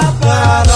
apagar.